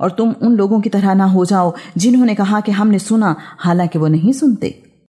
और तुम उन लोगों की तरह ना हो जाओ जिन्होंने कहा कि हमने सुना, हालाँकि वो नहीं सुनते।